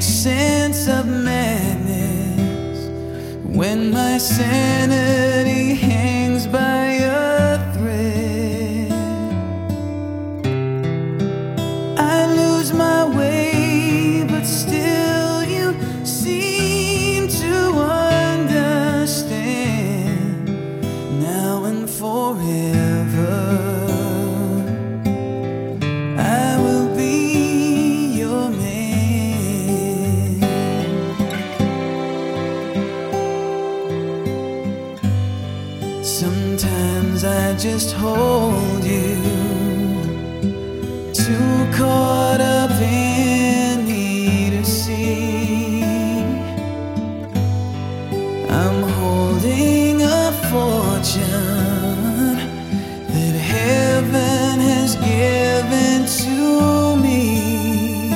make sense of madness when my sanity hangs by a thread? I lose my way, but still you seem to understand now and forever. Sometimes I just hold you too caught up in me to see. I'm holding a fortune that heaven has given to me.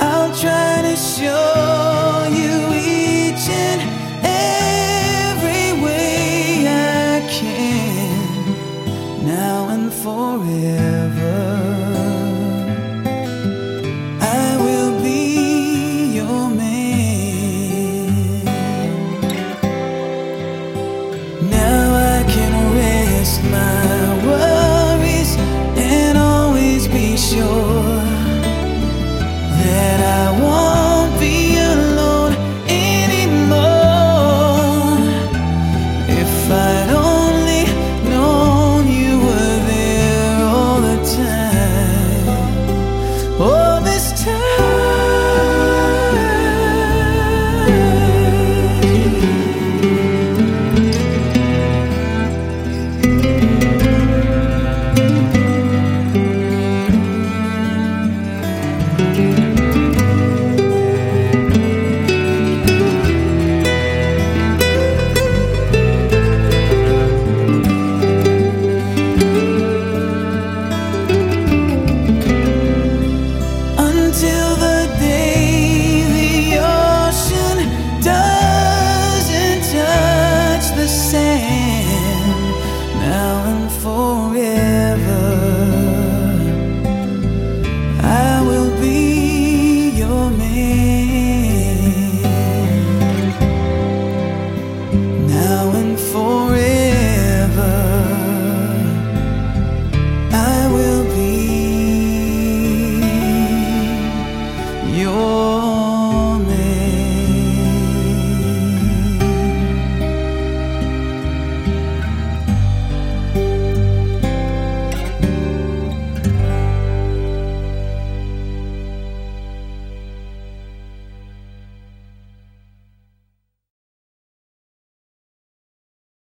I'll try to show.